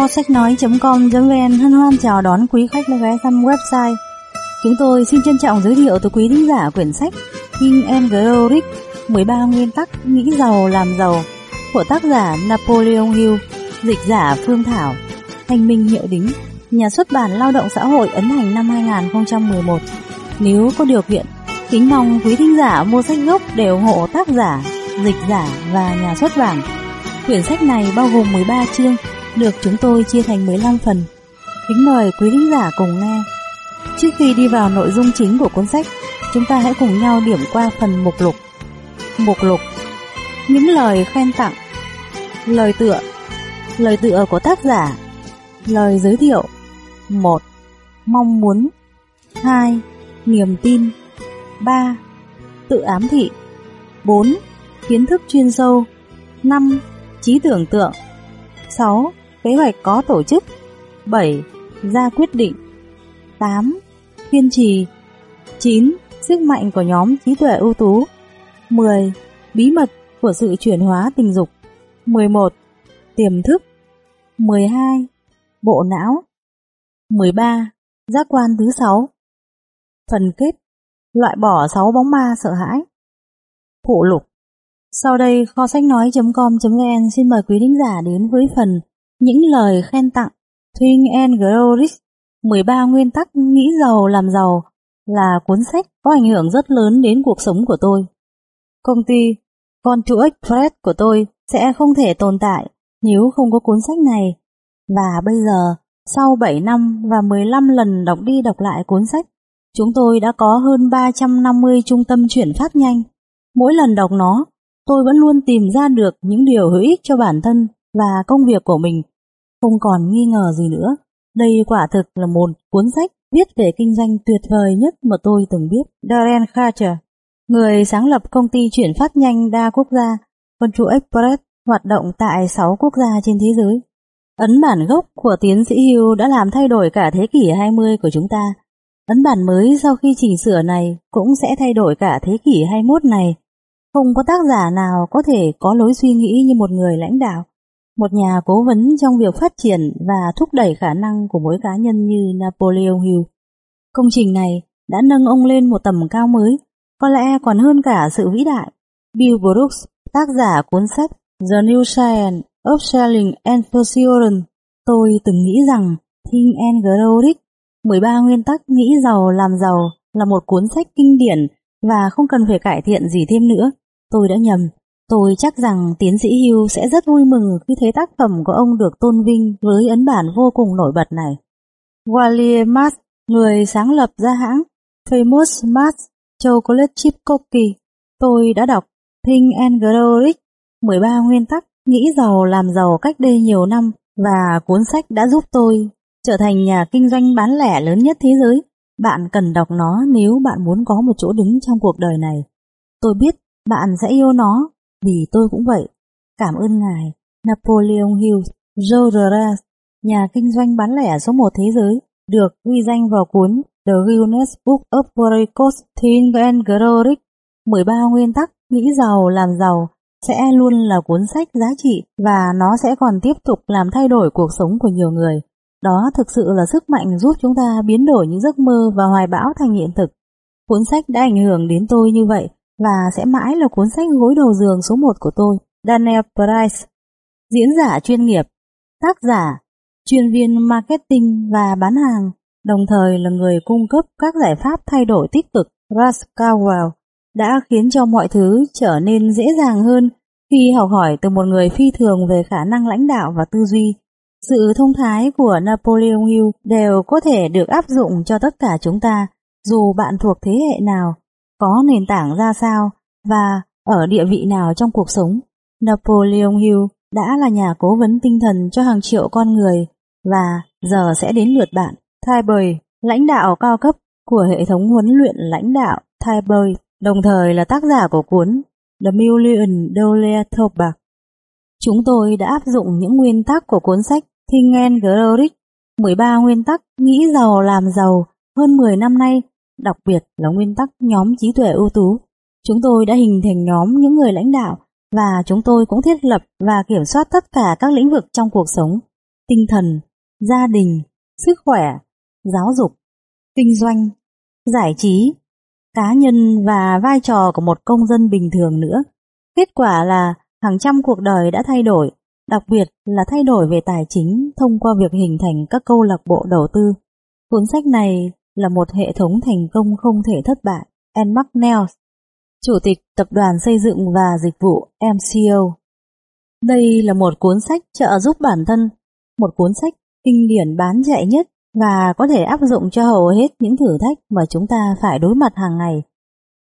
Kho sách nói.com.vn hân hoan chào đón quý khách đã ghé thăm website. Chúng tôi xin trân trọng giới thiệu tới quý thính giả quyển sách King and Grow 13 nguyên tắc nghĩ giàu làm giàu của tác giả Napoleon Hill, dịch giả Phương Thảo, Thanh Minh Hiệu Đính, nhà xuất bản Lao động xã hội ấn hành năm 2011. Nếu có điều kiện, kính mong quý thính giả mua sách gốc để ủng hộ tác giả, dịch giả và nhà xuất bản. Quyển sách này bao gồm 13 chương, được chúng tôi chia thành 15 phần. Kính mời quý thính giả cùng nghe. Trước khi đi vào nội dung chính của cuốn sách, chúng ta hãy cùng nhau điểm qua phần mục lục. Mục lục Những lời khen tặng Lời tựa Lời tựa của tác giả Lời giới thiệu 1. Mong muốn 2. Niềm tin 3. Tự ám thị 4. Kiến thức chuyên sâu 5. Trí tưởng tượng 6. Kế hoạch có tổ chức 7. Ra quyết định 8. Kiên trì 9. Sức mạnh của nhóm trí tuệ ưu tú 10. Bí mật của sự chuyển hóa tình dục 11. Tiềm thức 12. Bộ não 13. Giác quan thứ 6 Phần kết, Loại bỏ 6 bóng ma sợ hãi Phụ lục Sau đây kho sách nói.com.vn xin mời quý thính giả đến với phần những lời khen tặng Think and Grow Rich 13 nguyên tắc nghĩ giàu làm giàu là cuốn sách có ảnh hưởng rất lớn đến cuộc sống của tôi. Công ty Con chuỗi Express của tôi sẽ không thể tồn tại nếu không có cuốn sách này. Và bây giờ, sau 7 năm và 15 lần đọc đi đọc lại cuốn sách, chúng tôi đã có hơn 350 trung tâm chuyển phát nhanh. Mỗi lần đọc nó, tôi vẫn luôn tìm ra được những điều hữu ích cho bản thân và công việc của mình. Không còn nghi ngờ gì nữa. Đây quả thực là một cuốn sách viết về kinh doanh tuyệt vời nhất mà tôi từng biết. Darren Carter, người sáng lập công ty chuyển phát nhanh đa quốc gia, Control Express, hoạt động tại 6 quốc gia trên thế giới. Ấn bản gốc của tiến sĩ Hugh đã làm thay đổi cả thế kỷ 20 của chúng ta. Ấn bản mới sau khi chỉnh sửa này cũng sẽ thay đổi cả thế kỷ 21 này. Không có tác giả nào có thể có lối suy nghĩ như một người lãnh đạo, một nhà cố vấn trong việc phát triển và thúc đẩy khả năng của mỗi cá nhân như Napoleon Hill. Công trình này đã nâng ông lên một tầm cao mới, có lẽ còn hơn cả sự vĩ đại. Bill Brooks, tác giả cuốn sách The New Science of Selling and Persuasion, tôi từng nghĩ rằng Think and Grow Rich, 13 nguyên tắc nghĩ giàu làm giàu là một cuốn sách kinh điển và không cần phải cải thiện gì thêm nữa. Tôi đã nhầm. Tôi chắc rằng tiến sĩ hugh sẽ rất vui mừng khi thấy tác phẩm của ông được tôn vinh với ấn bản vô cùng nổi bật này. Wally Mars, người sáng lập ra hãng Famous Mars Chocolate Chip Cookie, tôi đã đọc Think and Grow Rich, 13 nguyên tắc nghĩ giàu làm giàu cách đây nhiều năm và cuốn sách đã giúp tôi trở thành nhà kinh doanh bán lẻ lớn nhất thế giới. Bạn cần đọc nó nếu bạn muốn có một chỗ đứng trong cuộc đời này. Tôi biết bạn sẽ yêu nó vì tôi cũng vậy. Cảm ơn ngài, Napoleon Hill, Joe nhà kinh doanh bán lẻ số 1 thế giới, được ghi danh vào cuốn The Guinness Book of Records Think and Grow Rich, 13 nguyên tắc nghĩ giàu làm giàu sẽ luôn là cuốn sách giá trị và nó sẽ còn tiếp tục làm thay đổi cuộc sống của nhiều người. Đó thực sự là sức mạnh giúp chúng ta biến đổi những giấc mơ và hoài bão thành hiện thực. Cuốn sách đã ảnh hưởng đến tôi như vậy và sẽ mãi là cuốn sách gối đầu giường số 1 của tôi, Daniel Price. Diễn giả chuyên nghiệp, tác giả, chuyên viên marketing và bán hàng, đồng thời là người cung cấp các giải pháp thay đổi tích cực, Russ Cowell, đã khiến cho mọi thứ trở nên dễ dàng hơn khi học hỏi từ một người phi thường về khả năng lãnh đạo và tư duy. Sự thông thái của Napoleon Hill đều có thể được áp dụng cho tất cả chúng ta, dù bạn thuộc thế hệ nào có nền tảng ra sao và ở địa vị nào trong cuộc sống. Napoleon Hill đã là nhà cố vấn tinh thần cho hàng triệu con người và giờ sẽ đến lượt bạn. Tybey, lãnh đạo cao cấp của hệ thống huấn luyện lãnh đạo Tybey, đồng thời là tác giả của cuốn The Million Dollar Toolbox. Chúng tôi đã áp dụng những nguyên tắc của cuốn sách Think and 13 nguyên tắc nghĩ giàu làm giàu hơn 10 năm nay đặc biệt là nguyên tắc nhóm trí tuệ ưu tú. Chúng tôi đã hình thành nhóm những người lãnh đạo và chúng tôi cũng thiết lập và kiểm soát tất cả các lĩnh vực trong cuộc sống. tinh thần, gia đình, sức khỏe, giáo dục, kinh doanh, giải trí, cá nhân và vai trò của một công dân bình thường nữa. Kết quả là hàng trăm cuộc đời đã thay đổi, đặc biệt là thay đổi về tài chính thông qua việc hình thành các câu lạc bộ đầu tư. Cuốn sách này là một hệ thống thành công không thể thất bại. Enmark McNeil, Chủ tịch Tập đoàn Xây dựng và Dịch vụ MCO. Đây là một cuốn sách trợ giúp bản thân, một cuốn sách kinh điển bán chạy nhất và có thể áp dụng cho hầu hết những thử thách mà chúng ta phải đối mặt hàng ngày.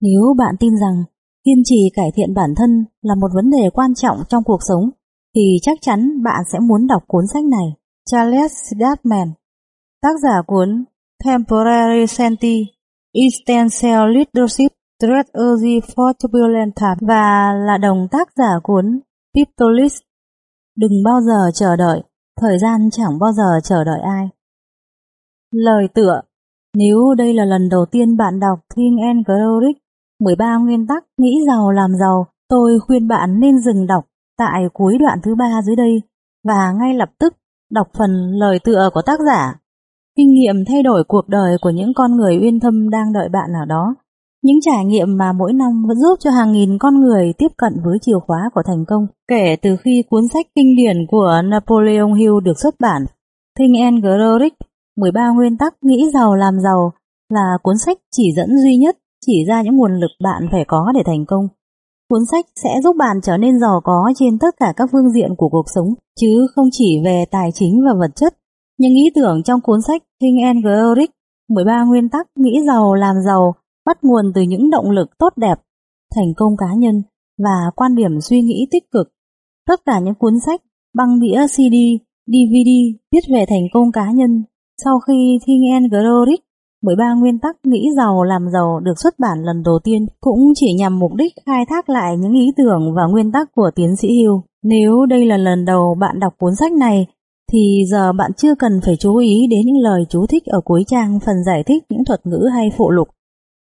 Nếu bạn tin rằng kiên trì cải thiện bản thân là một vấn đề quan trọng trong cuộc sống, thì chắc chắn bạn sẽ muốn đọc cuốn sách này. Charles Dartman, tác giả cuốn Temporary Senti, Essential Leadership Strategy for Turbulent Times và là đồng tác giả cuốn Piptolis. Đừng bao giờ chờ đợi, thời gian chẳng bao giờ chờ đợi ai. Lời tựa Nếu đây là lần đầu tiên bạn đọc Think and Grow Rich, 13 nguyên tắc nghĩ giàu làm giàu, tôi khuyên bạn nên dừng đọc tại cuối đoạn thứ ba dưới đây và ngay lập tức đọc phần lời tựa của tác giả. Kinh nghiệm thay đổi cuộc đời của những con người uyên thâm đang đợi bạn nào đó. Những trải nghiệm mà mỗi năm vẫn giúp cho hàng nghìn con người tiếp cận với chìa khóa của thành công. Kể từ khi cuốn sách kinh điển của Napoleon Hill được xuất bản, Think and Grow Rich 13 nguyên tắc nghĩ giàu làm giàu là cuốn sách chỉ dẫn duy nhất chỉ ra những nguồn lực bạn phải có để thành công. Cuốn sách sẽ giúp bạn trở nên giàu có trên tất cả các phương diện của cuộc sống, chứ không chỉ về tài chính và vật chất. Những ý tưởng trong cuốn sách Think and Grow Rich 13 nguyên tắc nghĩ giàu làm giàu bắt nguồn từ những động lực tốt đẹp, thành công cá nhân và quan điểm suy nghĩ tích cực. Tất cả những cuốn sách, băng đĩa CD, DVD viết về thành công cá nhân sau khi Think and Grow Rich 13 nguyên tắc nghĩ giàu làm giàu được xuất bản lần đầu tiên cũng chỉ nhằm mục đích khai thác lại những ý tưởng và nguyên tắc của tiến sĩ Hill. Nếu đây là lần đầu bạn đọc cuốn sách này, thì giờ bạn chưa cần phải chú ý đến những lời chú thích ở cuối trang phần giải thích những thuật ngữ hay phụ lục.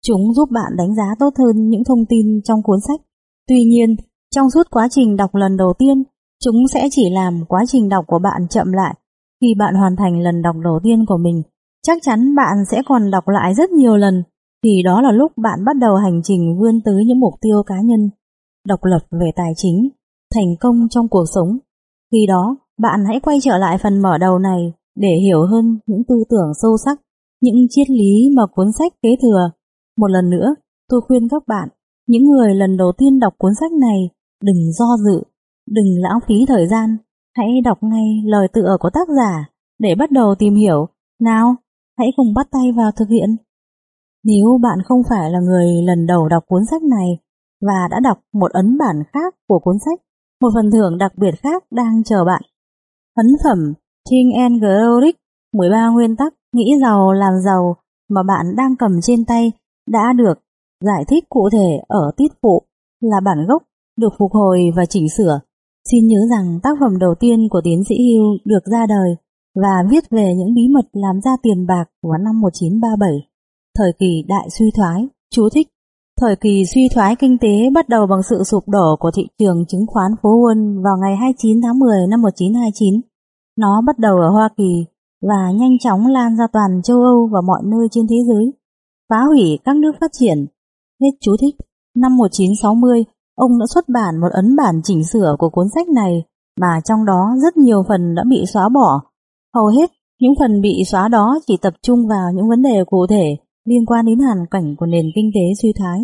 Chúng giúp bạn đánh giá tốt hơn những thông tin trong cuốn sách. Tuy nhiên, trong suốt quá trình đọc lần đầu tiên, chúng sẽ chỉ làm quá trình đọc của bạn chậm lại. Khi bạn hoàn thành lần đọc đầu tiên của mình, chắc chắn bạn sẽ còn đọc lại rất nhiều lần, thì đó là lúc bạn bắt đầu hành trình vươn tới những mục tiêu cá nhân, độc lập về tài chính, thành công trong cuộc sống. Khi đó, bạn hãy quay trở lại phần mở đầu này để hiểu hơn những tư tưởng sâu sắc, những triết lý mà cuốn sách kế thừa. Một lần nữa, tôi khuyên các bạn, những người lần đầu tiên đọc cuốn sách này, đừng do dự, đừng lãng phí thời gian, hãy đọc ngay lời tựa của tác giả để bắt đầu tìm hiểu. Nào, hãy cùng bắt tay vào thực hiện. Nếu bạn không phải là người lần đầu đọc cuốn sách này và đã đọc một ấn bản khác của cuốn sách, một phần thưởng đặc biệt khác đang chờ bạn. Ấn phẩm King and Grow 13 nguyên tắc nghĩ giàu làm giàu mà bạn đang cầm trên tay đã được giải thích cụ thể ở tiết phụ là bản gốc được phục hồi và chỉnh sửa. Xin nhớ rằng tác phẩm đầu tiên của tiến sĩ Hill được ra đời và viết về những bí mật làm ra tiền bạc vào năm 1937, thời kỳ đại suy thoái, chú thích. Thời kỳ suy thoái kinh tế bắt đầu bằng sự sụp đổ của thị trường chứng khoán phố Wall vào ngày 29 tháng 10 năm 1929. Nó bắt đầu ở Hoa Kỳ và nhanh chóng lan ra toàn châu Âu và mọi nơi trên thế giới, phá hủy các nước phát triển. Hết chú thích. Năm 1960, ông đã xuất bản một ấn bản chỉnh sửa của cuốn sách này mà trong đó rất nhiều phần đã bị xóa bỏ Hầu hết những phần bị xóa đó chỉ tập trung vào những vấn đề cụ thể liên quan đến hoàn cảnh của nền kinh tế suy thoái.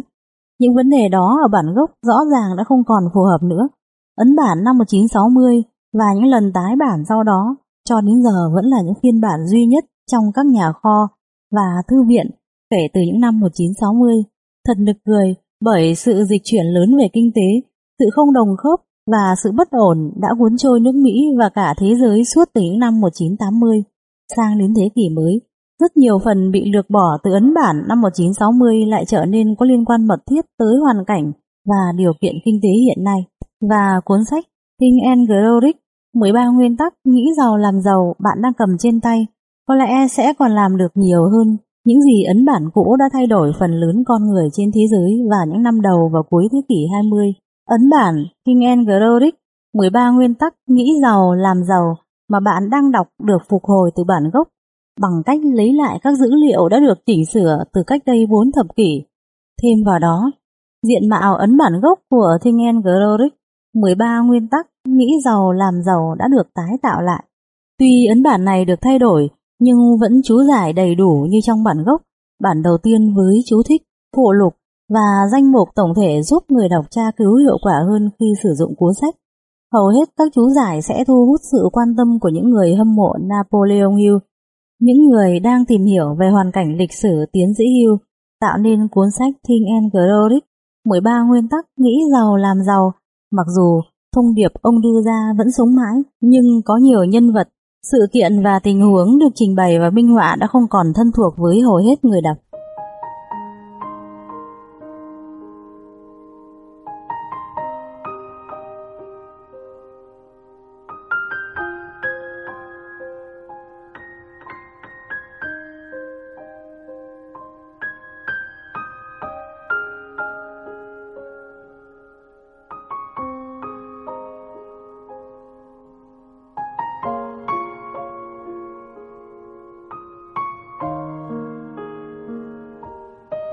Những vấn đề đó ở bản gốc rõ ràng đã không còn phù hợp nữa. Ấn bản năm 1960 và những lần tái bản sau đó cho đến giờ vẫn là những phiên bản duy nhất trong các nhà kho và thư viện kể từ những năm 1960. Thật nực cười bởi sự dịch chuyển lớn về kinh tế, sự không đồng khớp và sự bất ổn đã cuốn trôi nước Mỹ và cả thế giới suốt từ những năm 1980 sang đến thế kỷ mới. Rất nhiều phần bị lược bỏ từ ấn bản năm 1960 lại trở nên có liên quan mật thiết tới hoàn cảnh và điều kiện kinh tế hiện nay. Và cuốn sách Think and Grow Rich 13 nguyên tắc nghĩ giàu làm giàu, bạn đang cầm trên tay, có lẽ sẽ còn làm được nhiều hơn những gì ấn bản cũ đã thay đổi phần lớn con người trên thế giới vào những năm đầu và cuối thế kỷ 20. Ấn bản King and Grow 13 nguyên tắc nghĩ giàu làm giàu mà bạn đang đọc được phục hồi từ bản gốc bằng cách lấy lại các dữ liệu đã được chỉnh sửa từ cách đây 4 thập kỷ. Thêm vào đó, diện mạo ấn bản gốc của Thingen and 13 nguyên tắc nghĩ giàu làm giàu đã được tái tạo lại. Tuy ấn bản này được thay đổi, nhưng vẫn chú giải đầy đủ như trong bản gốc, bản đầu tiên với chú thích, phụ lục và danh mục tổng thể giúp người đọc tra cứu hiệu quả hơn khi sử dụng cuốn sách. Hầu hết các chú giải sẽ thu hút sự quan tâm của những người hâm mộ Napoleon Hill, những người đang tìm hiểu về hoàn cảnh lịch sử tiến sĩ hưu tạo nên cuốn sách Think and Grow Rich, 13 nguyên tắc nghĩ giàu làm giàu, mặc dù thông điệp ông đưa ra vẫn sống mãi, nhưng có nhiều nhân vật, sự kiện và tình huống được trình bày và minh họa đã không còn thân thuộc với hầu hết người đọc.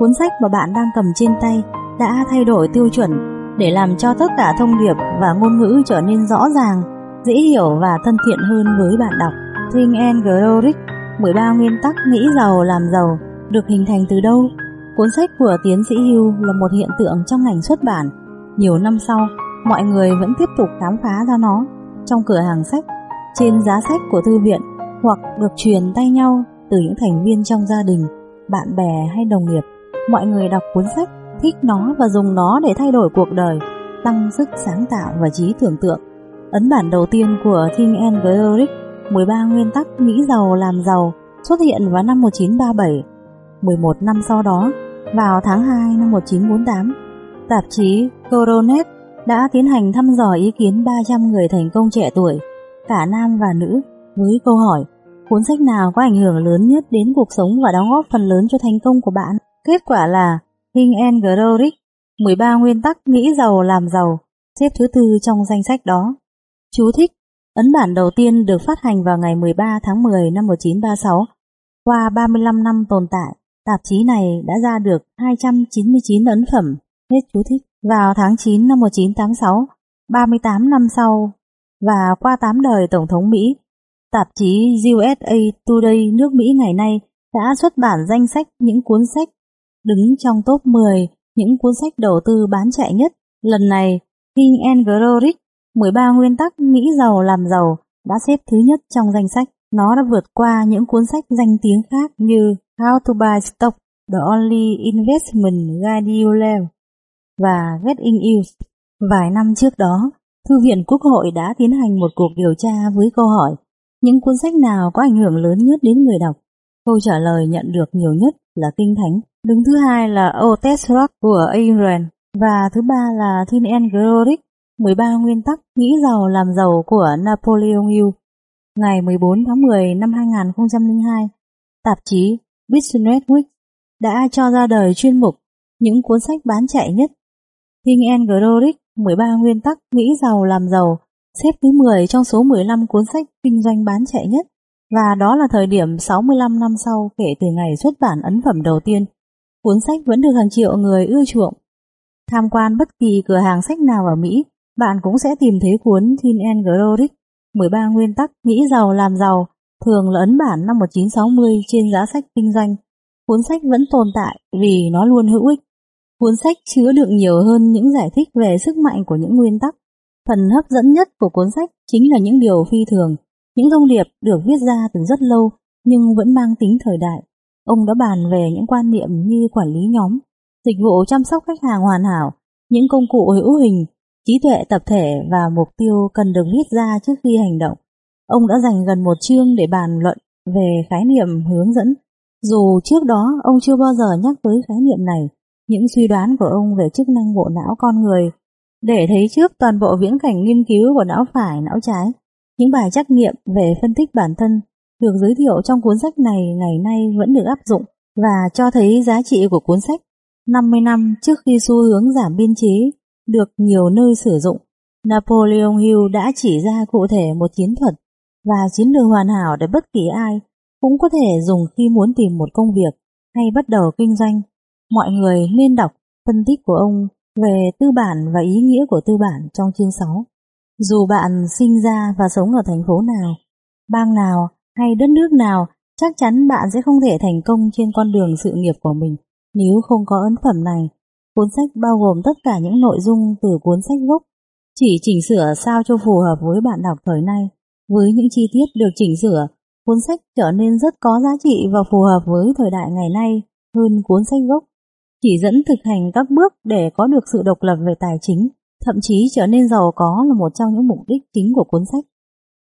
Cuốn sách mà bạn đang cầm trên tay đã thay đổi tiêu chuẩn để làm cho tất cả thông điệp và ngôn ngữ trở nên rõ ràng, dễ hiểu và thân thiện hơn với bạn đọc. Think and Grow Rich 13 nguyên tắc nghĩ giàu làm giàu được hình thành từ đâu? Cuốn sách của tiến sĩ Hugh là một hiện tượng trong ngành xuất bản. Nhiều năm sau, mọi người vẫn tiếp tục khám phá ra nó trong cửa hàng sách, trên giá sách của thư viện hoặc được truyền tay nhau từ những thành viên trong gia đình, bạn bè hay đồng nghiệp. Mọi người đọc cuốn sách, thích nó và dùng nó để thay đổi cuộc đời, tăng sức sáng tạo và trí tưởng tượng. Ấn bản đầu tiên của King and eric 13 nguyên tắc nghĩ giàu làm giàu xuất hiện vào năm 1937. 11 năm sau đó, vào tháng 2 năm 1948, tạp chí Coronet đã tiến hành thăm dò ý kiến 300 người thành công trẻ tuổi, cả nam và nữ, với câu hỏi cuốn sách nào có ảnh hưởng lớn nhất đến cuộc sống và đóng góp phần lớn cho thành công của bạn? Kết quả là Hing and Grow 13 nguyên tắc nghĩ giàu làm giàu xếp thứ tư trong danh sách đó. Chú thích Ấn bản đầu tiên được phát hành vào ngày 13 tháng 10 năm 1936. Qua 35 năm tồn tại, tạp chí này đã ra được 299 ấn phẩm. Hết chú thích. Vào tháng 9 năm 1986, 38 năm sau, và qua 8 đời Tổng thống Mỹ, tạp chí USA Today nước Mỹ ngày nay đã xuất bản danh sách những cuốn sách đứng trong top 10 những cuốn sách đầu tư bán chạy nhất. Lần này, King and Grow Rich 13 nguyên tắc nghĩ giàu làm giàu đã xếp thứ nhất trong danh sách. Nó đã vượt qua những cuốn sách danh tiếng khác như How to Buy Stock, The Only Investment Guide You Love và Getting Used. Vài năm trước đó, Thư viện Quốc hội đã tiến hành một cuộc điều tra với câu hỏi những cuốn sách nào có ảnh hưởng lớn nhất đến người đọc. Câu trả lời nhận được nhiều nhất là Kinh Thánh, đứng thứ hai là Otis của Ayn và thứ ba là Thin and Grow 13 nguyên tắc nghĩ giàu làm giàu của Napoleon Hill. Ngày 14 tháng 10 năm 2002, tạp chí Business Week đã cho ra đời chuyên mục những cuốn sách bán chạy nhất. Thin and Grow 13 nguyên tắc nghĩ giàu làm giàu xếp thứ 10 trong số 15 cuốn sách kinh doanh bán chạy nhất và đó là thời điểm 65 năm sau kể từ ngày xuất bản ấn phẩm đầu tiên. Cuốn sách vẫn được hàng triệu người ưa chuộng. Tham quan bất kỳ cửa hàng sách nào ở Mỹ bạn cũng sẽ tìm thấy cuốn Thin and Grow Rich 13 nguyên tắc nghĩ giàu làm giàu thường là ấn bản năm 1960 trên giá sách kinh doanh. Cuốn sách vẫn tồn tại vì nó luôn hữu ích. Cuốn sách chứa đựng nhiều hơn những giải thích về sức mạnh của những nguyên tắc. Phần hấp dẫn nhất của cuốn sách chính là những điều phi thường, những thông điệp được viết ra từ rất lâu nhưng vẫn mang tính thời đại. Ông đã bàn về những quan niệm như quản lý nhóm, dịch vụ chăm sóc khách hàng hoàn hảo, những công cụ hữu hình trí tuệ tập thể và mục tiêu cần được viết ra trước khi hành động. Ông đã dành gần một chương để bàn luận về khái niệm hướng dẫn. Dù trước đó ông chưa bao giờ nhắc tới khái niệm này, những suy đoán của ông về chức năng bộ não con người để thấy trước toàn bộ viễn cảnh nghiên cứu của não phải, não trái. Những bài trắc nghiệm về phân tích bản thân được giới thiệu trong cuốn sách này ngày nay vẫn được áp dụng và cho thấy giá trị của cuốn sách 50 năm trước khi xu hướng giảm biên chế được nhiều nơi sử dụng. Napoleon Hill đã chỉ ra cụ thể một chiến thuật và chiến lược hoàn hảo để bất kỳ ai cũng có thể dùng khi muốn tìm một công việc hay bắt đầu kinh doanh. Mọi người nên đọc phân tích của ông về tư bản và ý nghĩa của tư bản trong chương 6. Dù bạn sinh ra và sống ở thành phố nào, bang nào hay đất nước nào, chắc chắn bạn sẽ không thể thành công trên con đường sự nghiệp của mình nếu không có ấn phẩm này. Cuốn sách bao gồm tất cả những nội dung từ cuốn sách gốc, chỉ chỉnh sửa sao cho phù hợp với bạn đọc thời nay. Với những chi tiết được chỉnh sửa, cuốn sách trở nên rất có giá trị và phù hợp với thời đại ngày nay hơn cuốn sách gốc. Chỉ dẫn thực hành các bước để có được sự độc lập về tài chính, thậm chí trở nên giàu có là một trong những mục đích chính của cuốn sách.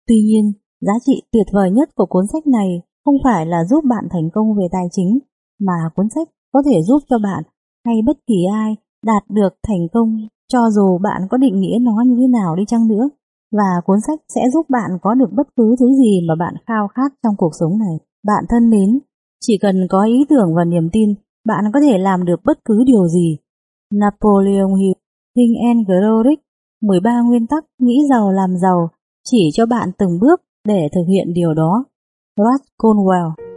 Tuy nhiên, giá trị tuyệt vời nhất của cuốn sách này không phải là giúp bạn thành công về tài chính, mà cuốn sách có thể giúp cho bạn hay bất kỳ ai đạt được thành công cho dù bạn có định nghĩa nó như thế nào đi chăng nữa. Và cuốn sách sẽ giúp bạn có được bất cứ thứ gì mà bạn khao khát trong cuộc sống này. Bạn thân mến, chỉ cần có ý tưởng và niềm tin, bạn có thể làm được bất cứ điều gì. Napoleon Hill, Think and Grow Rich, 13 nguyên tắc nghĩ giàu làm giàu, chỉ cho bạn từng bước để thực hiện điều đó. Rod Conwell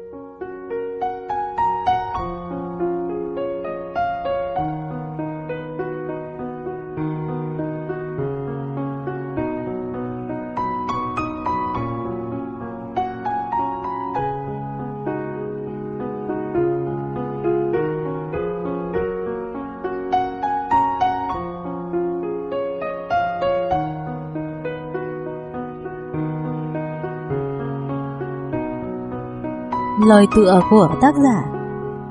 Lời tựa của tác giả.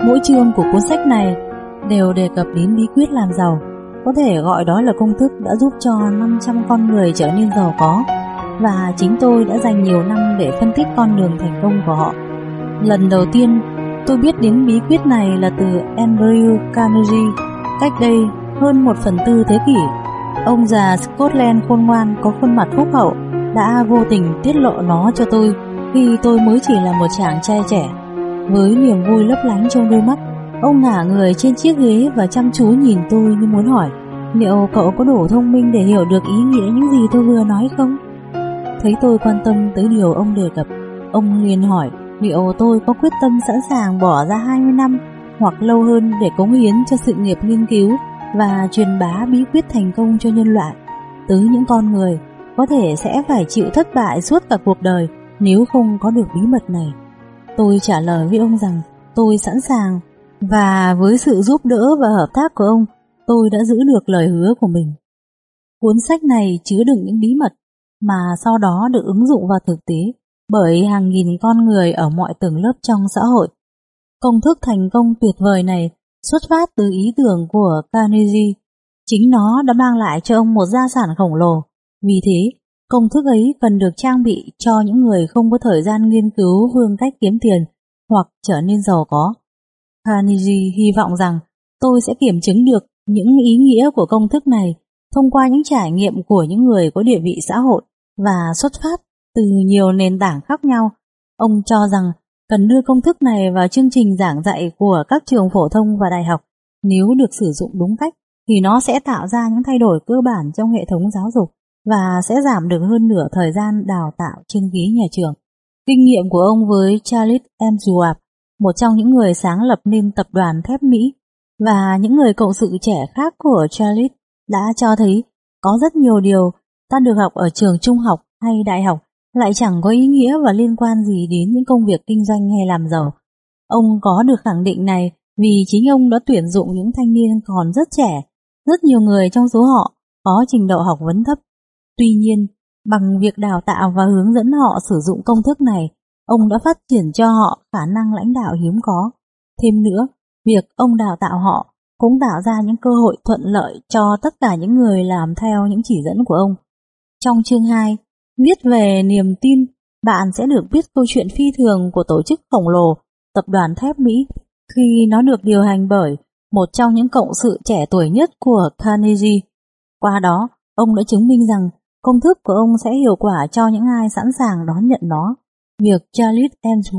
Mỗi chương của cuốn sách này đều đề cập đến bí quyết làm giàu. Có thể gọi đó là công thức đã giúp cho 500 con người trở nên giàu có. Và chính tôi đã dành nhiều năm để phân tích con đường thành công của họ. Lần đầu tiên, tôi biết đến bí quyết này là từ Andrew Carnegie. Cách đây hơn một phần tư thế kỷ, Ông già Scotland khôn ngoan có khuôn mặt phúc hậu, đã vô tình tiết lộ nó cho tôi khi tôi mới chỉ là một chàng trai trẻ. Với niềm vui lấp lánh trong đôi mắt, ông ngả người trên chiếc ghế và chăm chú nhìn tôi như muốn hỏi liệu cậu có đủ thông minh để hiểu được ý nghĩa những gì tôi vừa nói không? Thấy tôi quan tâm tới điều ông đề cập, ông liền hỏi liệu tôi có quyết tâm sẵn sàng bỏ ra 20 năm hoặc lâu hơn để cống hiến cho sự nghiệp nghiên cứu và truyền bá bí quyết thành công cho nhân loại tới những con người có thể sẽ phải chịu thất bại suốt cả cuộc đời nếu không có được bí mật này. Tôi trả lời với ông rằng tôi sẵn sàng và với sự giúp đỡ và hợp tác của ông, tôi đã giữ được lời hứa của mình. Cuốn sách này chứa đựng những bí mật mà sau đó được ứng dụng vào thực tế bởi hàng nghìn con người ở mọi tầng lớp trong xã hội. Công thức thành công tuyệt vời này xuất phát từ ý tưởng của Carnegie. Chính nó đã mang lại cho ông một gia sản khổng lồ. Vì thế, Công thức ấy cần được trang bị cho những người không có thời gian nghiên cứu phương cách kiếm tiền hoặc trở nên giàu có. Carnegie hy vọng rằng tôi sẽ kiểm chứng được những ý nghĩa của công thức này thông qua những trải nghiệm của những người có địa vị xã hội và xuất phát từ nhiều nền tảng khác nhau. Ông cho rằng cần đưa công thức này vào chương trình giảng dạy của các trường phổ thông và đại học. Nếu được sử dụng đúng cách thì nó sẽ tạo ra những thay đổi cơ bản trong hệ thống giáo dục và sẽ giảm được hơn nửa thời gian đào tạo trên ghế nhà trường. Kinh nghiệm của ông với Charles M. Schwab, một trong những người sáng lập nên tập đoàn thép Mỹ, và những người cộng sự trẻ khác của Charles đã cho thấy có rất nhiều điều ta được học ở trường trung học hay đại học lại chẳng có ý nghĩa và liên quan gì đến những công việc kinh doanh hay làm giàu. Ông có được khẳng định này vì chính ông đã tuyển dụng những thanh niên còn rất trẻ, rất nhiều người trong số họ có trình độ học vấn thấp Tuy nhiên, bằng việc đào tạo và hướng dẫn họ sử dụng công thức này, ông đã phát triển cho họ khả năng lãnh đạo hiếm có. Thêm nữa, việc ông đào tạo họ cũng tạo ra những cơ hội thuận lợi cho tất cả những người làm theo những chỉ dẫn của ông. Trong chương 2, viết về niềm tin, bạn sẽ được biết câu chuyện phi thường của tổ chức khổng lồ tập đoàn thép Mỹ khi nó được điều hành bởi một trong những cộng sự trẻ tuổi nhất của Carnegie. Qua đó, ông đã chứng minh rằng Công thức của ông sẽ hiệu quả cho những ai sẵn sàng đón nhận nó. Việc Charles M.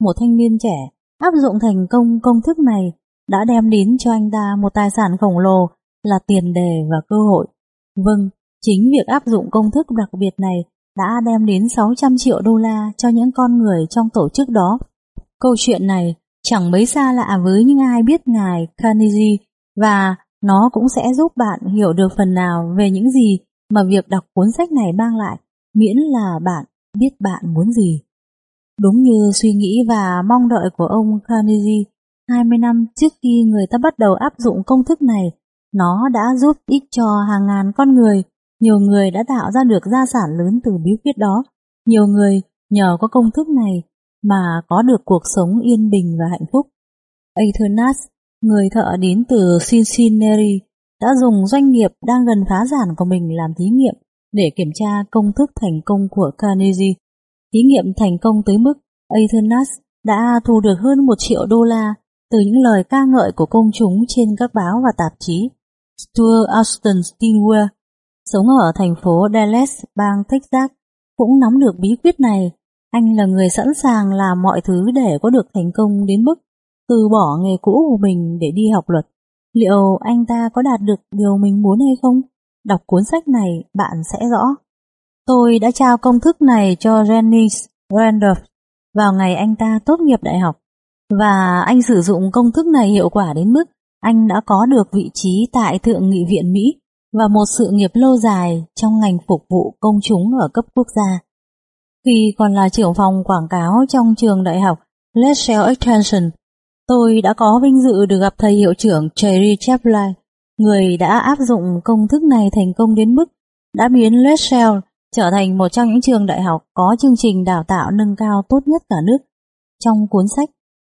Một thanh niên trẻ, áp dụng thành công công thức này đã đem đến cho anh ta một tài sản khổng lồ là tiền đề và cơ hội. Vâng, chính việc áp dụng công thức đặc biệt này đã đem đến 600 triệu đô la cho những con người trong tổ chức đó. Câu chuyện này chẳng mấy xa lạ với những ai biết ngài Carnegie và nó cũng sẽ giúp bạn hiểu được phần nào về những gì mà việc đọc cuốn sách này mang lại, miễn là bạn biết bạn muốn gì. Đúng như suy nghĩ và mong đợi của ông Carnegie, 20 năm trước khi người ta bắt đầu áp dụng công thức này, nó đã giúp ích cho hàng ngàn con người. Nhiều người đã tạo ra được gia sản lớn từ bí quyết đó. Nhiều người nhờ có công thức này mà có được cuộc sống yên bình và hạnh phúc. Athernas, người thợ đến từ Cincinnati, đã dùng doanh nghiệp đang gần phá sản của mình làm thí nghiệm để kiểm tra công thức thành công của Carnegie. Thí nghiệm thành công tới mức Athenas đã thu được hơn một triệu đô la từ những lời ca ngợi của công chúng trên các báo và tạp chí. Stuart Austin Stilwell, sống ở thành phố Dallas, bang Texas, cũng nắm được bí quyết này. Anh là người sẵn sàng làm mọi thứ để có được thành công đến mức từ bỏ nghề cũ của mình để đi học luật. Liệu anh ta có đạt được điều mình muốn hay không? Đọc cuốn sách này bạn sẽ rõ. Tôi đã trao công thức này cho Janice Randolph vào ngày anh ta tốt nghiệp đại học. Và anh sử dụng công thức này hiệu quả đến mức anh đã có được vị trí tại Thượng nghị viện Mỹ và một sự nghiệp lâu dài trong ngành phục vụ công chúng ở cấp quốc gia. Khi còn là trưởng phòng quảng cáo trong trường đại học Lessell Extension, tôi đã có vinh dự được gặp thầy hiệu trưởng Jerry Chaplin, người đã áp dụng công thức này thành công đến mức đã biến Lessell trở thành một trong những trường đại học có chương trình đào tạo nâng cao tốt nhất cả nước. Trong cuốn sách,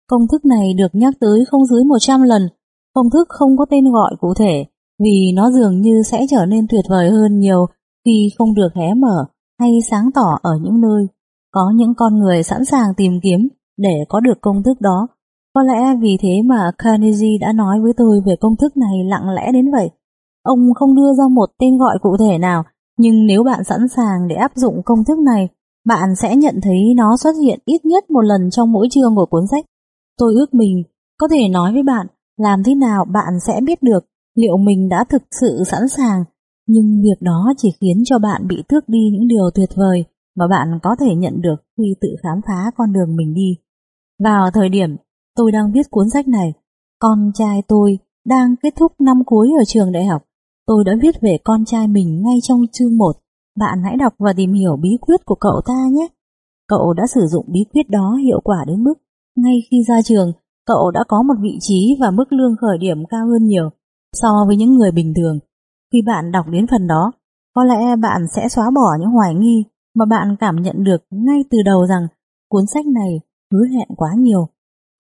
công thức này được nhắc tới không dưới 100 lần, công thức không có tên gọi cụ thể vì nó dường như sẽ trở nên tuyệt vời hơn nhiều khi không được hé mở hay sáng tỏ ở những nơi có những con người sẵn sàng tìm kiếm để có được công thức đó. Có lẽ vì thế mà Carnegie đã nói với tôi về công thức này lặng lẽ đến vậy. Ông không đưa ra một tên gọi cụ thể nào nhưng nếu bạn sẵn sàng để áp dụng công thức này, bạn sẽ nhận thấy nó xuất hiện ít nhất một lần trong mỗi chương của cuốn sách. Tôi ước mình có thể nói với bạn làm thế nào bạn sẽ biết được liệu mình đã thực sự sẵn sàng, nhưng việc đó chỉ khiến cho bạn bị tước đi những điều tuyệt vời mà bạn có thể nhận được khi tự khám phá con đường mình đi. Vào thời điểm tôi đang viết cuốn sách này, con trai tôi đang kết thúc năm cuối ở trường đại học Tôi đã viết về con trai mình ngay trong chương 1. Bạn hãy đọc và tìm hiểu bí quyết của cậu ta nhé. Cậu đã sử dụng bí quyết đó hiệu quả đến mức ngay khi ra trường, cậu đã có một vị trí và mức lương khởi điểm cao hơn nhiều so với những người bình thường. Khi bạn đọc đến phần đó, có lẽ bạn sẽ xóa bỏ những hoài nghi mà bạn cảm nhận được ngay từ đầu rằng cuốn sách này hứa hẹn quá nhiều.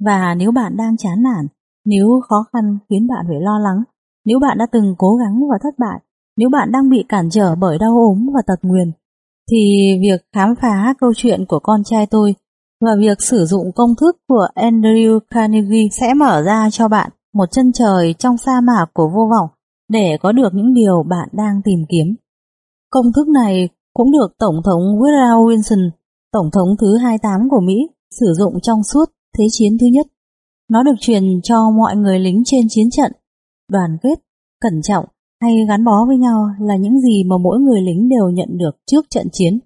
Và nếu bạn đang chán nản, nếu khó khăn khiến bạn phải lo lắng, nếu bạn đã từng cố gắng và thất bại, nếu bạn đang bị cản trở bởi đau ốm và tật nguyền, thì việc khám phá câu chuyện của con trai tôi và việc sử dụng công thức của Andrew Carnegie sẽ mở ra cho bạn một chân trời trong sa mạc của vô vọng để có được những điều bạn đang tìm kiếm. Công thức này cũng được Tổng thống Woodrow Wilson, Tổng thống thứ 28 của Mỹ, sử dụng trong suốt Thế chiến thứ nhất. Nó được truyền cho mọi người lính trên chiến trận đoàn kết, cẩn trọng hay gắn bó với nhau là những gì mà mỗi người lính đều nhận được trước trận chiến.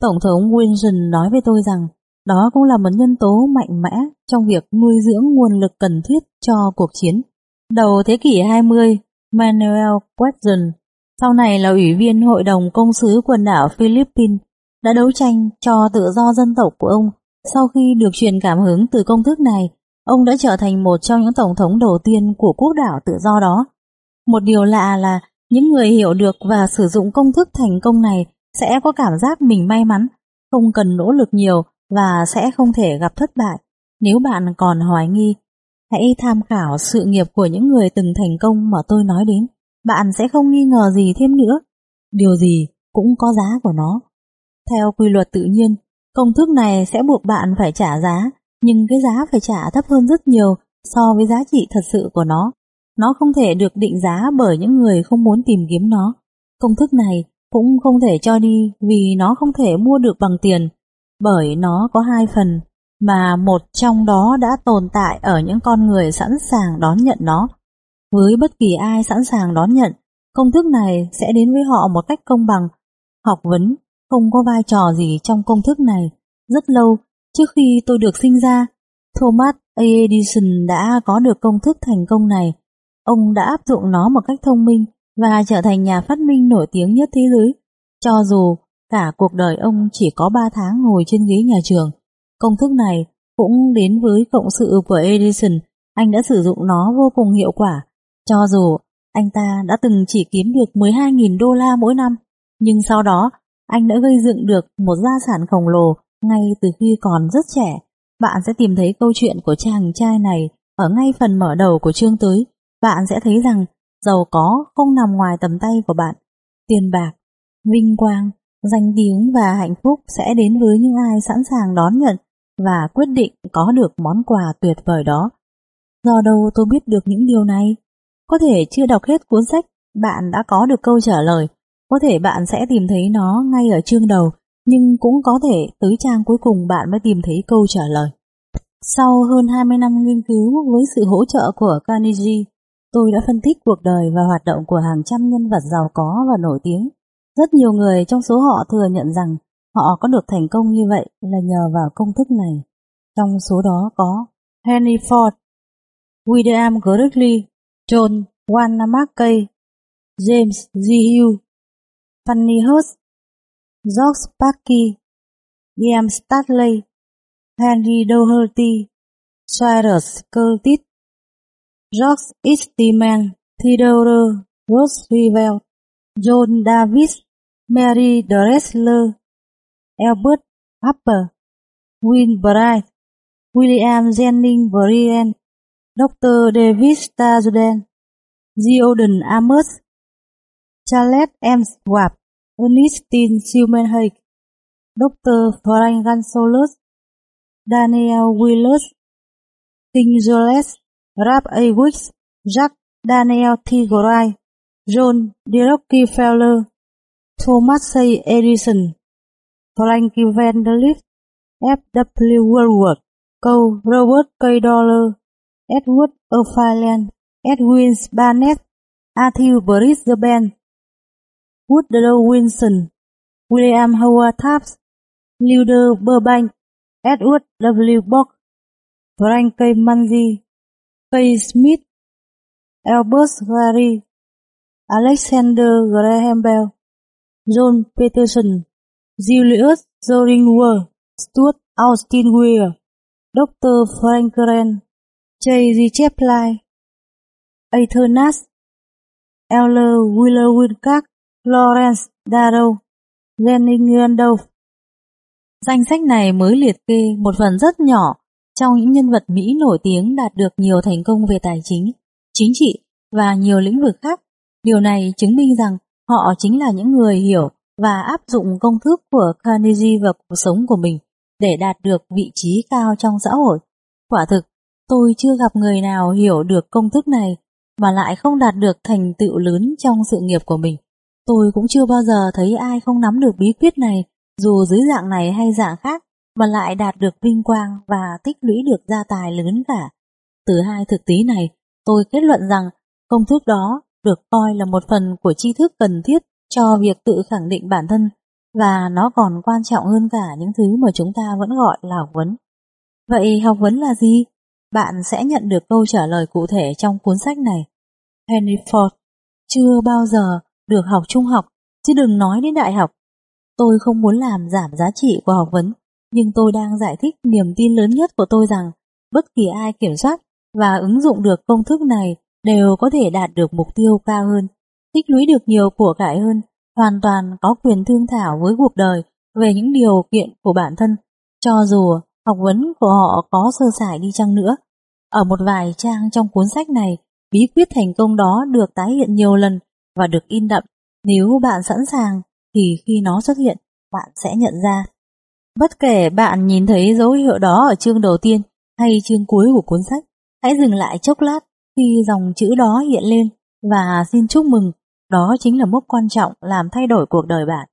Tổng thống Wilson nói với tôi rằng đó cũng là một nhân tố mạnh mẽ trong việc nuôi dưỡng nguồn lực cần thiết cho cuộc chiến. Đầu thế kỷ 20, Manuel Quezon, sau này là ủy viên Hội đồng Công sứ quần đảo Philippines, đã đấu tranh cho tự do dân tộc của ông. Sau khi được truyền cảm hứng từ công thức này, Ông đã trở thành một trong những tổng thống đầu tiên của quốc đảo tự do đó. Một điều lạ là những người hiểu được và sử dụng công thức thành công này sẽ có cảm giác mình may mắn, không cần nỗ lực nhiều và sẽ không thể gặp thất bại. Nếu bạn còn hoài nghi, hãy tham khảo sự nghiệp của những người từng thành công mà tôi nói đến. Bạn sẽ không nghi ngờ gì thêm nữa. Điều gì cũng có giá của nó. Theo quy luật tự nhiên, công thức này sẽ buộc bạn phải trả giá nhưng cái giá phải trả thấp hơn rất nhiều so với giá trị thật sự của nó. Nó không thể được định giá bởi những người không muốn tìm kiếm nó. Công thức này cũng không thể cho đi vì nó không thể mua được bằng tiền, bởi nó có hai phần, mà một trong đó đã tồn tại ở những con người sẵn sàng đón nhận nó. Với bất kỳ ai sẵn sàng đón nhận, công thức này sẽ đến với họ một cách công bằng. Học vấn không có vai trò gì trong công thức này. Rất lâu trước khi tôi được sinh ra, Thomas A. Edison đã có được công thức thành công này. Ông đã áp dụng nó một cách thông minh và trở thành nhà phát minh nổi tiếng nhất thế giới. Cho dù cả cuộc đời ông chỉ có 3 tháng ngồi trên ghế nhà trường, công thức này cũng đến với cộng sự của Edison, anh đã sử dụng nó vô cùng hiệu quả. Cho dù anh ta đã từng chỉ kiếm được 12.000 đô la mỗi năm, nhưng sau đó anh đã gây dựng được một gia sản khổng lồ ngay từ khi còn rất trẻ. Bạn sẽ tìm thấy câu chuyện của chàng trai này ở ngay phần mở đầu của chương tới. Bạn sẽ thấy rằng giàu có không nằm ngoài tầm tay của bạn. Tiền bạc, vinh quang, danh tiếng và hạnh phúc sẽ đến với những ai sẵn sàng đón nhận và quyết định có được món quà tuyệt vời đó. Do đâu tôi biết được những điều này? Có thể chưa đọc hết cuốn sách, bạn đã có được câu trả lời. Có thể bạn sẽ tìm thấy nó ngay ở chương đầu, nhưng cũng có thể tới trang cuối cùng bạn mới tìm thấy câu trả lời. Sau hơn 20 năm nghiên cứu với sự hỗ trợ của Carnegie, tôi đã phân tích cuộc đời và hoạt động của hàng trăm nhân vật giàu có và nổi tiếng. Rất nhiều người trong số họ thừa nhận rằng họ có được thành công như vậy là nhờ vào công thức này. Trong số đó có Henry Ford, William Gregory, John Wanamaker, James G. Hugh. Fanny Hurst, George Sparky, Ian Stanley, Henry Doherty, Cyrus Curtis, George Eastman, Theodore Roosevelt, John Davis, Mary Dressler, Albert Harper, Win Bright, William Jennings Bryan, Dr. David Sturgeon, Jordan Amos, Charles M. Schwab, Ernestine Schumann Dr. Frank Gansolus, Daniel Willis, King Joles, Rap A. Wicks, Jack Daniel T. Gray, John D. Rockefeller, Thomas C. Edison, Frank Vanderlift, F. W. Woolworth, Cole Robert K. Dollar, Edward O'Fallon, Edwin Barnett, Arthur Brisbane, Woodrow Wilson, William Howard Taft, Luther Burbank, Edward W. Bock, Frank K. Manzi, K. Smith, Albert Gary, Alexander Graham Bell, John Peterson, Julius Zoringer, Stuart Austin Weir, Dr. Frank Grant, J. G. Chaplin, Arthur Nash, Eller Wheeler Wilcox, Lawrence Darrow, Jenny Randolph. Danh sách này mới liệt kê một phần rất nhỏ trong những nhân vật Mỹ nổi tiếng đạt được nhiều thành công về tài chính, chính trị và nhiều lĩnh vực khác. Điều này chứng minh rằng họ chính là những người hiểu và áp dụng công thức của Carnegie vào cuộc sống của mình để đạt được vị trí cao trong xã hội. Quả thực, tôi chưa gặp người nào hiểu được công thức này mà lại không đạt được thành tựu lớn trong sự nghiệp của mình. Tôi cũng chưa bao giờ thấy ai không nắm được bí quyết này, dù dưới dạng này hay dạng khác, mà lại đạt được vinh quang và tích lũy được gia tài lớn cả. Từ hai thực tế này, tôi kết luận rằng công thức đó được coi là một phần của tri thức cần thiết cho việc tự khẳng định bản thân và nó còn quan trọng hơn cả những thứ mà chúng ta vẫn gọi là học vấn. Vậy học vấn là gì? Bạn sẽ nhận được câu trả lời cụ thể trong cuốn sách này. Henry Ford chưa bao giờ được học trung học, chứ đừng nói đến đại học. Tôi không muốn làm giảm giá trị của học vấn, nhưng tôi đang giải thích niềm tin lớn nhất của tôi rằng bất kỳ ai kiểm soát và ứng dụng được công thức này đều có thể đạt được mục tiêu cao hơn, tích lũy được nhiều của cải hơn, hoàn toàn có quyền thương thảo với cuộc đời về những điều kiện của bản thân, cho dù học vấn của họ có sơ sài đi chăng nữa. Ở một vài trang trong cuốn sách này, bí quyết thành công đó được tái hiện nhiều lần và được in đậm. Nếu bạn sẵn sàng, thì khi nó xuất hiện, bạn sẽ nhận ra. Bất kể bạn nhìn thấy dấu hiệu đó ở chương đầu tiên hay chương cuối của cuốn sách, hãy dừng lại chốc lát khi dòng chữ đó hiện lên và xin chúc mừng, đó chính là mốc quan trọng làm thay đổi cuộc đời bạn.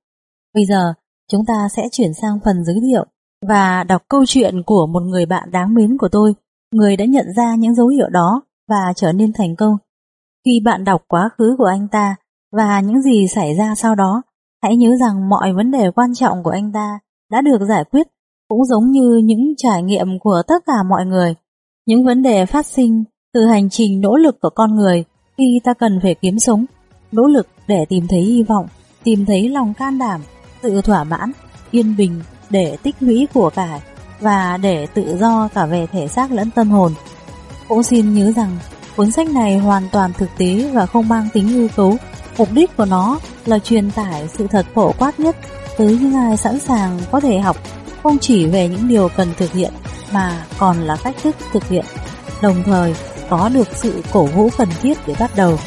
Bây giờ, chúng ta sẽ chuyển sang phần giới thiệu và đọc câu chuyện của một người bạn đáng mến của tôi, người đã nhận ra những dấu hiệu đó và trở nên thành công. Khi bạn đọc quá khứ của anh ta và những gì xảy ra sau đó, Hãy nhớ rằng mọi vấn đề quan trọng của anh ta đã được giải quyết cũng giống như những trải nghiệm của tất cả mọi người. Những vấn đề phát sinh từ hành trình nỗ lực của con người khi ta cần phải kiếm sống, nỗ lực để tìm thấy hy vọng, tìm thấy lòng can đảm, tự thỏa mãn, yên bình để tích lũy của cải và để tự do cả về thể xác lẫn tâm hồn. Cũng xin nhớ rằng cuốn sách này hoàn toàn thực tế và không mang tính hư cấu. Mục đích của nó là truyền tải sự thật phổ quát nhất tới những ai sẵn sàng có thể học không chỉ về những điều cần thực hiện mà còn là cách thức thực hiện, đồng thời có được sự cổ vũ cần thiết để bắt đầu.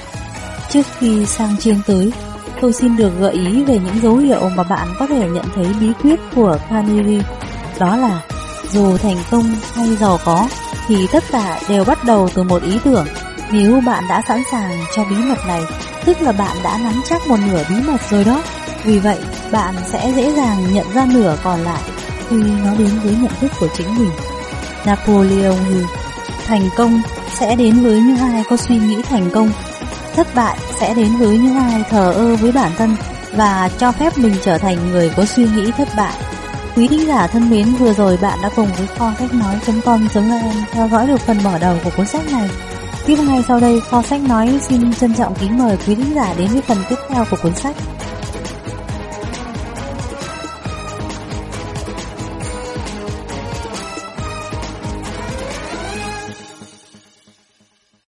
Trước khi sang chương tới, tôi xin được gợi ý về những dấu hiệu mà bạn có thể nhận thấy bí quyết của Kaniri, Đó là dù thành công hay giàu có thì tất cả đều bắt đầu từ một ý tưởng. Nếu bạn đã sẵn sàng cho bí mật này, tức là bạn đã nắm chắc một nửa bí mật rồi đó. Vì vậy, bạn sẽ dễ dàng nhận ra nửa còn lại khi nó đến với nhận thức của chính mình. Napoleon Hill Thành công sẽ đến với những ai có suy nghĩ thành công. Thất bại sẽ đến với những ai thờ ơ với bản thân và cho phép mình trở thành người có suy nghĩ thất bại. Quý thính giả thân mến, vừa rồi bạn đã cùng với kho sách nói.com.vn theo dõi được phần mở đầu của cuốn sách này. Tiếp ngay sau đây, kho sách nói xin trân trọng kính mời quý thính giả đến với phần tiếp theo của cuốn sách.